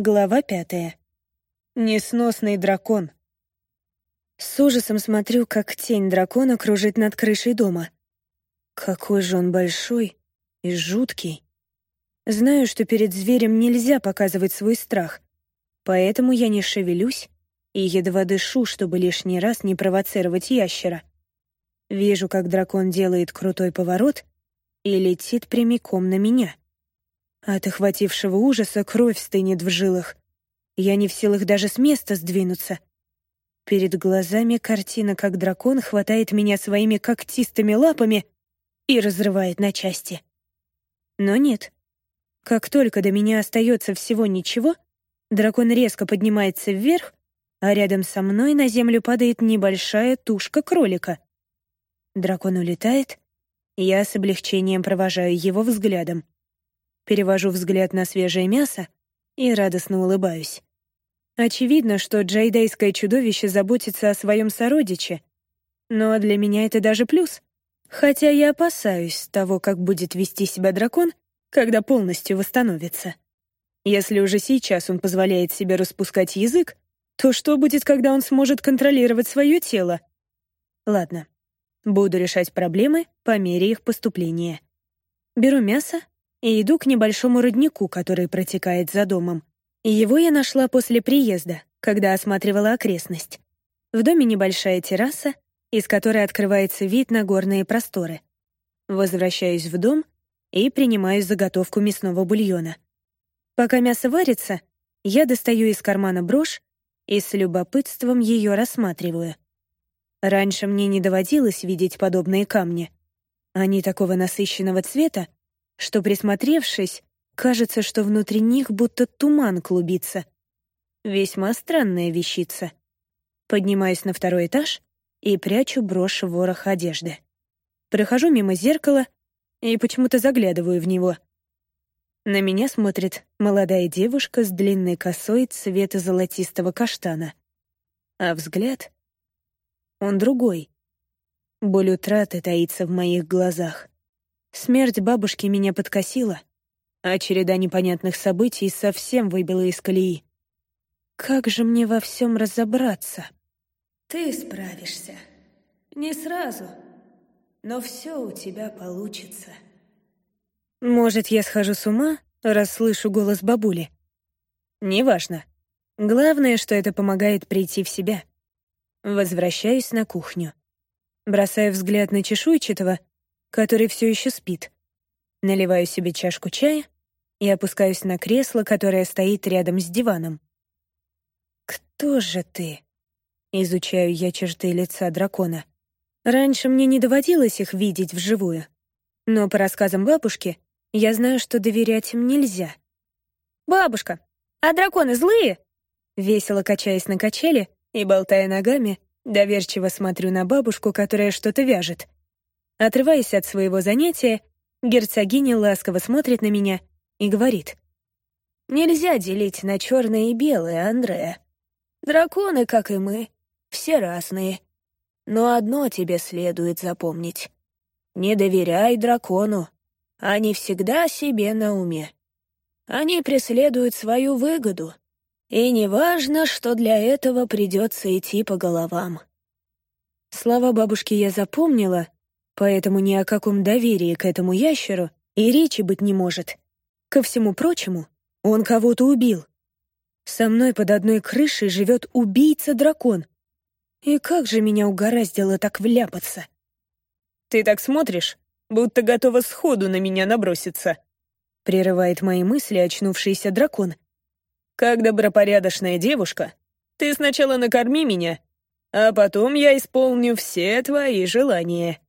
Глава пятая. Несносный дракон. С ужасом смотрю, как тень дракона кружит над крышей дома. Какой же он большой и жуткий. Знаю, что перед зверем нельзя показывать свой страх, поэтому я не шевелюсь и едва дышу, чтобы лишний раз не провоцировать ящера. Вижу, как дракон делает крутой поворот и летит прямиком на меня — от охватившего ужаса кровь стынет в жилах. Я не в силах даже с места сдвинуться. Перед глазами картина, как дракон хватает меня своими когтистыми лапами и разрывает на части. Но нет. Как только до меня остается всего ничего, дракон резко поднимается вверх, а рядом со мной на землю падает небольшая тушка кролика. Дракон улетает, я с облегчением провожаю его взглядом перевожу взгляд на свежее мясо и радостно улыбаюсь. Очевидно, что джайдейское чудовище заботится о своем сородиче. Но для меня это даже плюс. Хотя я опасаюсь того, как будет вести себя дракон, когда полностью восстановится. Если уже сейчас он позволяет себе распускать язык, то что будет, когда он сможет контролировать свое тело? Ладно, буду решать проблемы по мере их поступления. Беру мясо и иду к небольшому роднику, который протекает за домом. Его я нашла после приезда, когда осматривала окрестность. В доме небольшая терраса, из которой открывается вид на горные просторы. Возвращаюсь в дом и принимаю заготовку мясного бульона. Пока мясо варится, я достаю из кармана брошь и с любопытством ее рассматриваю. Раньше мне не доводилось видеть подобные камни. Они такого насыщенного цвета, что, присмотревшись, кажется, что внутри них будто туман клубится. Весьма странная вещица. Поднимаюсь на второй этаж и прячу брошь ворох одежды. Прохожу мимо зеркала и почему-то заглядываю в него. На меня смотрит молодая девушка с длинной косой цвета золотистого каштана. А взгляд... Он другой. Боль утраты таится в моих глазах. Смерть бабушки меня подкосила, а череда непонятных событий совсем выбила из колеи. Как же мне во всем разобраться? Ты справишься. Не сразу, но все у тебя получится. Может, я схожу с ума, раз слышу голос бабули? Неважно. Главное, что это помогает прийти в себя. Возвращаюсь на кухню. Бросаю взгляд на чешуйчатого который все еще спит. Наливаю себе чашку чая и опускаюсь на кресло, которое стоит рядом с диваном. «Кто же ты?» — изучаю я черты лица дракона. Раньше мне не доводилось их видеть вживую. Но по рассказам бабушки я знаю, что доверять им нельзя. «Бабушка, а драконы злые?» Весело качаясь на качели и болтая ногами, доверчиво смотрю на бабушку, которая что-то вяжет. Отрываясь от своего занятия, герцогиня ласково смотрит на меня и говорит. «Нельзя делить на черное и белое, Андрея. Драконы, как и мы, все разные. Но одно тебе следует запомнить. Не доверяй дракону. Они всегда себе на уме. Они преследуют свою выгоду. И неважно, что для этого придется идти по головам». Слова бабушки я запомнила — Поэтому ни о каком доверии к этому ящеру и речи быть не может. Ко всему прочему, он кого-то убил. Со мной под одной крышей живет убийца-дракон. И как же меня угораздило так вляпаться? «Ты так смотришь, будто готова сходу на меня наброситься», — прерывает мои мысли очнувшийся дракон. «Как добропорядочная девушка, ты сначала накорми меня, а потом я исполню все твои желания».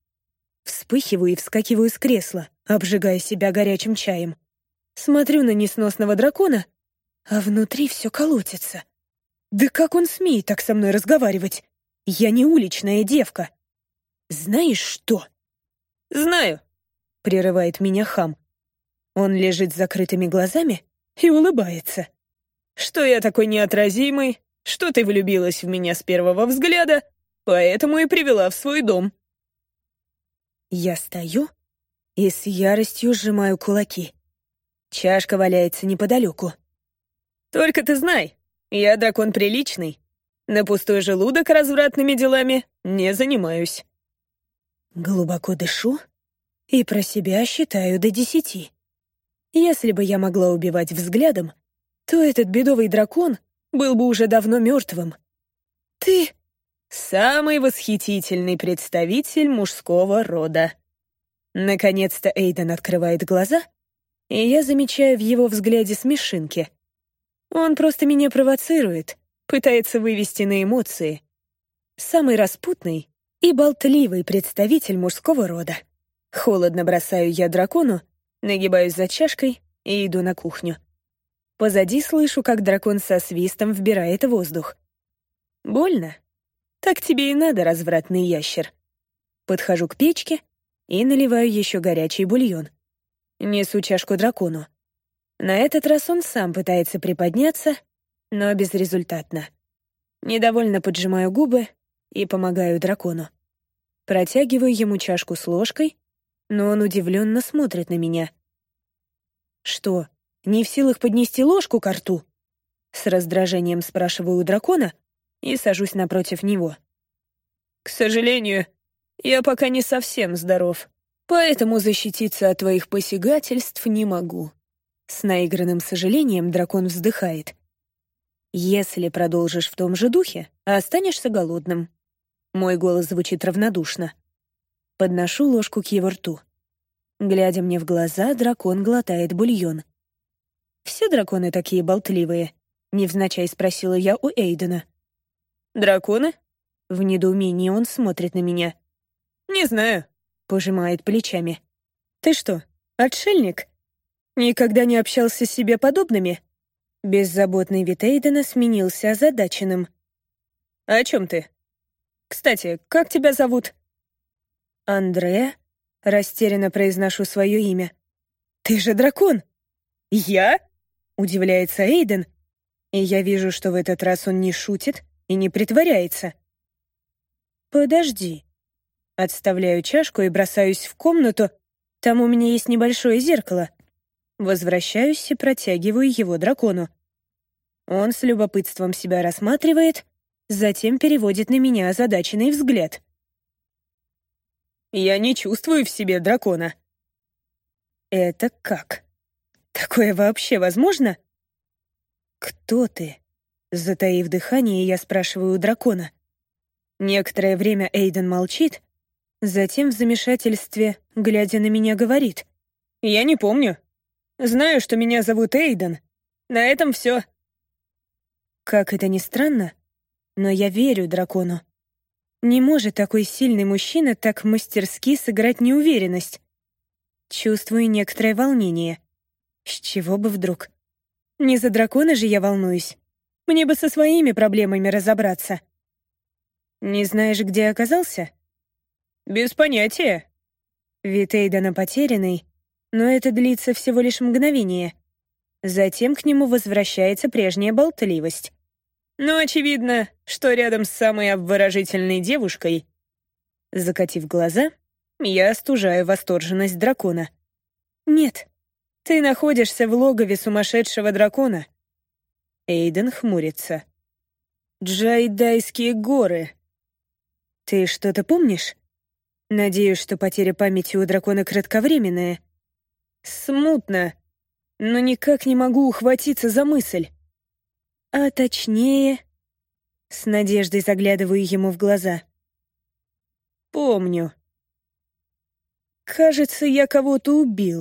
Вспыхиваю и вскакиваю с кресла, обжигая себя горячим чаем. Смотрю на несносного дракона, а внутри все колотится. Да как он смеет так со мной разговаривать? Я не уличная девка. Знаешь что? Знаю, прерывает меня хам. Он лежит с закрытыми глазами и улыбается. Что я такой неотразимый, что ты влюбилась в меня с первого взгляда, поэтому и привела в свой дом. Я стою и с яростью сжимаю кулаки. Чашка валяется неподалеку. Только ты знай, я дракон приличный. На пустой желудок развратными делами не занимаюсь. Глубоко дышу и про себя считаю до десяти. Если бы я могла убивать взглядом, то этот бедовый дракон был бы уже давно мертвым. Ты самый восхитительный представитель мужского рода. Наконец-то Эйден открывает глаза, и я замечаю в его взгляде смешинки. Он просто меня провоцирует, пытается вывести на эмоции. Самый распутный и болтливый представитель мужского рода. Холодно бросаю я дракону, нагибаюсь за чашкой и иду на кухню. Позади слышу, как дракон со свистом вбирает воздух. Больно? Так тебе и надо, развратный ящер. Подхожу к печке и наливаю еще горячий бульон. Несу чашку дракону. На этот раз он сам пытается приподняться, но безрезультатно. Недовольно поджимаю губы и помогаю дракону. Протягиваю ему чашку с ложкой, но он удивленно смотрит на меня. «Что, не в силах поднести ложку к рту?» С раздражением спрашиваю у дракона и сажусь напротив него. «К сожалению, я пока не совсем здоров, поэтому защититься от твоих посягательств не могу». С наигранным сожалением дракон вздыхает. «Если продолжишь в том же духе, останешься голодным». Мой голос звучит равнодушно. Подношу ложку к его рту. Глядя мне в глаза, дракон глотает бульон. «Все драконы такие болтливые?» — невзначай спросила я у Эйдена. «Драконы?» В недоумении он смотрит на меня. «Не знаю», — пожимает плечами. «Ты что, отшельник? Никогда не общался с себе подобными?» Беззаботный вид Эйдена сменился озадаченным. «О чем ты? Кстати, как тебя зовут?» «Андре?» — растерянно произношу свое имя. «Ты же дракон!» «Я?» — удивляется Эйден, и я вижу, что в этот раз он не шутит и не притворяется. «Подожди». Отставляю чашку и бросаюсь в комнату. Там у меня есть небольшое зеркало. Возвращаюсь и протягиваю его дракону. Он с любопытством себя рассматривает, затем переводит на меня озадаченный взгляд. «Я не чувствую в себе дракона». «Это как? Такое вообще возможно?» «Кто ты?» Затаив дыхание, я спрашиваю у дракона. Некоторое время Эйден молчит, затем в замешательстве, глядя на меня, говорит. «Я не помню. Знаю, что меня зовут Эйден. На этом все. Как это ни странно, но я верю дракону. Не может такой сильный мужчина так мастерски сыграть неуверенность. Чувствую некоторое волнение. С чего бы вдруг? Не за дракона же я волнуюсь. Мне бы со своими проблемами разобраться. Не знаешь, где оказался? Без понятия. Вид Эйдана потерянный, но это длится всего лишь мгновение. Затем к нему возвращается прежняя болтливость. Но очевидно, что рядом с самой обворожительной девушкой... Закатив глаза, я остужаю восторженность дракона. «Нет, ты находишься в логове сумасшедшего дракона». Эйден хмурится. «Джайдайские горы», «Ты что-то помнишь?» «Надеюсь, что потеря памяти у дракона кратковременная». «Смутно, но никак не могу ухватиться за мысль». «А точнее...» С надеждой заглядываю ему в глаза. «Помню. Кажется, я кого-то убил».